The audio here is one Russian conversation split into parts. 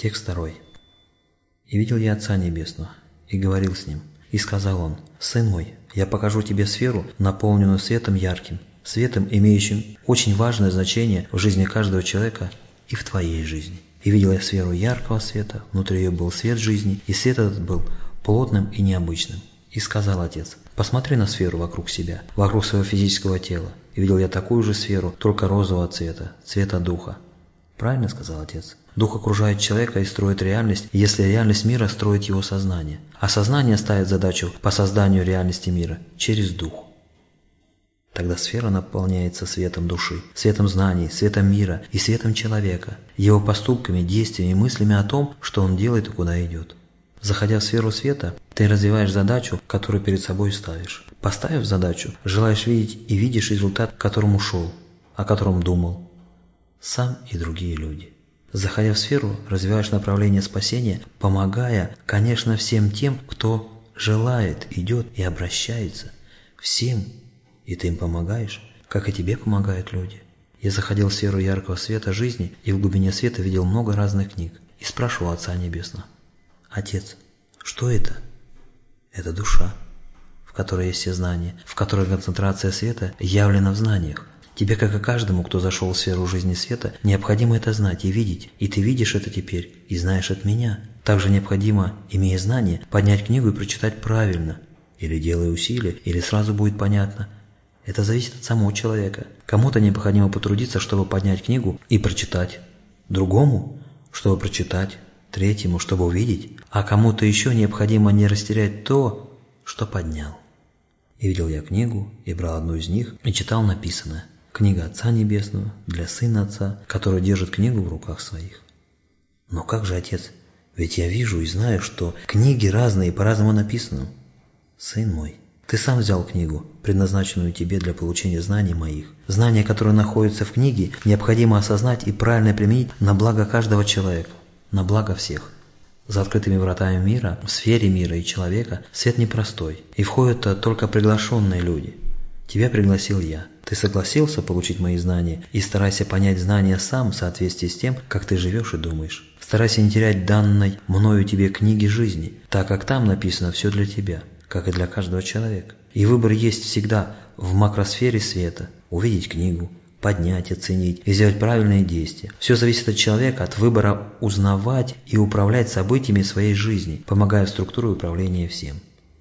Текст второй. «И видел я Отца Небесного, и говорил с Ним, и сказал Он, «Сын мой, я покажу тебе сферу, наполненную светом ярким, светом, имеющим очень важное значение в жизни каждого человека и в твоей жизни. И видел я сферу яркого света, внутри ее был свет жизни, и свет этот был плотным и необычным. И сказал Отец, посмотри на сферу вокруг себя, вокруг своего физического тела. И видел я такую же сферу, только розового цвета, цвета духа. Правильно сказал Отец? Дух окружает человека и строит реальность, если реальность мира строит его сознание. А сознание ставит задачу по созданию реальности мира через дух. Тогда сфера наполняется светом души, светом знаний, светом мира и светом человека, его поступками, действиями и мыслями о том, что он делает и куда идет. Заходя в сферу света, ты развиваешь задачу, которую перед собой ставишь. Поставив задачу, желаешь видеть и видишь результат, к которому шел, о котором думал. Сам и другие люди. Заходя в сферу, развиваешь направление спасения, помогая, конечно, всем тем, кто желает, идет и обращается. Всем. И ты им помогаешь, как и тебе помогают люди. Я заходил в сферу яркого света жизни и в глубине света видел много разных книг и спрашивал Отца Небесного. Отец, что это? Это душа, в которой есть все знания, в которой концентрация света явлена в знаниях, Тебе, как и каждому, кто зашел в сферу жизни света, необходимо это знать и видеть, и ты видишь это теперь, и знаешь от меня. Также необходимо, имея знания, поднять книгу и прочитать правильно. Или делая усилия, или сразу будет понятно. Это зависит от самого человека. Кому-то необходимо потрудиться, чтобы поднять книгу и прочитать. Другому, чтобы прочитать. Третьему, чтобы увидеть. А кому-то еще необходимо не растерять то, что поднял. И видел я книгу, и брал одну из них, и читал написанное. Книга Отца Небесного для Сына Отца, который держит книгу в руках своих. Но как же, Отец? Ведь я вижу и знаю, что книги разные и по-разному написаны. Сын мой, ты сам взял книгу, предназначенную тебе для получения знаний моих. Знания, которые находятся в книге, необходимо осознать и правильно применить на благо каждого человека, на благо всех. За открытыми вратами мира, в сфере мира и человека свет непростой, и входят только приглашенные люди. Тебя пригласил я. Ты согласился получить мои знания и старайся понять знания сам в соответствии с тем, как ты живешь и думаешь. Старайся не терять данной мною тебе книги жизни, так как там написано все для тебя, как и для каждого человека. И выбор есть всегда в макросфере света. Увидеть книгу, поднять, оценить и сделать правильные действия. Все зависит от человека, от выбора узнавать и управлять событиями своей жизни, помогая в структуре управления всем.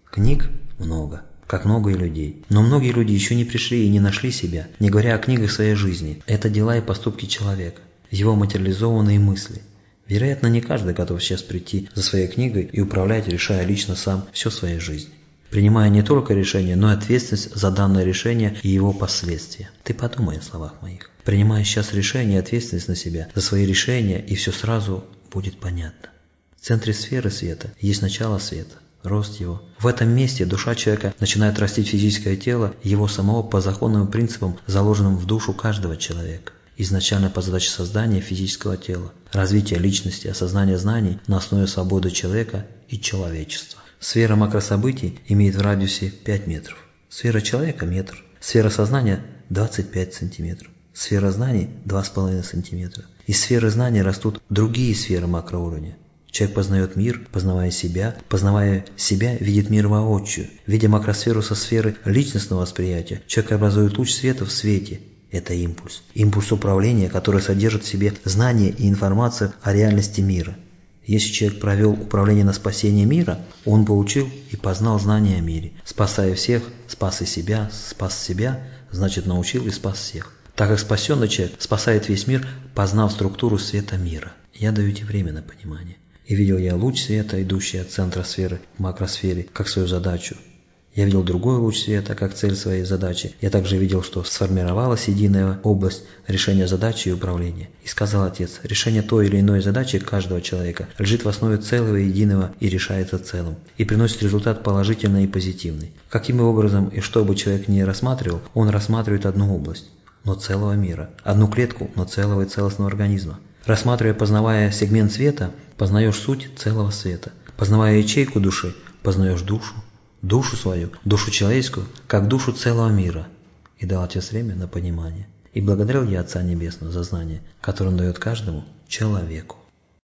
Книг много как много людей. Но многие люди еще не пришли и не нашли себя, не говоря о книгах своей жизни. Это дела и поступки человека, его материализованные мысли. Вероятно, не каждый готов сейчас прийти за своей книгой и управлять, решая лично сам всю свою жизнь. Принимая не только решение, но и ответственность за данное решение и его последствия. Ты подумай о словах моих. Принимая сейчас решение и ответственность на себя за свои решения, и все сразу будет понятно. В центре сферы света есть начало света рост его. В этом месте душа человека начинает растить физическое тело его самого по законным принципам, заложенным в душу каждого человека. Изначально по задаче создания физического тела, развития личности, осознания знаний на основе свободы человека и человечества. Сфера макрособытий имеет в радиусе 5 метров. Сфера человека – метр. Сфера сознания – 25 сантиметров. Сфера знаний – 2,5 сантиметра. Из сферы знаний растут другие сферы макроуровня – Человек познает мир, познавая себя, познавая себя, видит мир воочию. Видя макросферу со сферы личностного восприятия, человек образует луч света в свете. Это импульс. Импульс управления, который содержит в себе знание и информацию о реальности мира. Если человек провел управление на спасение мира, он получил и познал знания о мире. Спасая всех, спас и себя, спас себя, значит научил и спас всех. Так как спасенный человек спасает весь мир, познав структуру света мира. Я даю тебе время на понимание и видел я луч света, идущий от центра сферы к макросфере, как свою задачу. Я видел другой луч света, как цель своей задачи. Я также видел, что сформировалась единая область решения задачи и управления. И сказал Отец, решение той или иной задачи каждого человека лежит в основе целого и единого и решается целым. И приносит результат положительный и позитивный. Каким образом и что бы человек ни рассматривал, он рассматривает одну область, но целого мира. Одну клетку, но целого и целостного организма. Рассматривая, познавая сегмент света, познаешь суть целого света. Познавая ячейку души, познаешь душу, душу свою, душу человеческую, как душу целого мира. И дал Отец время на понимание. И благодарил я Отца Небесного за знание, которое он дает каждому человеку.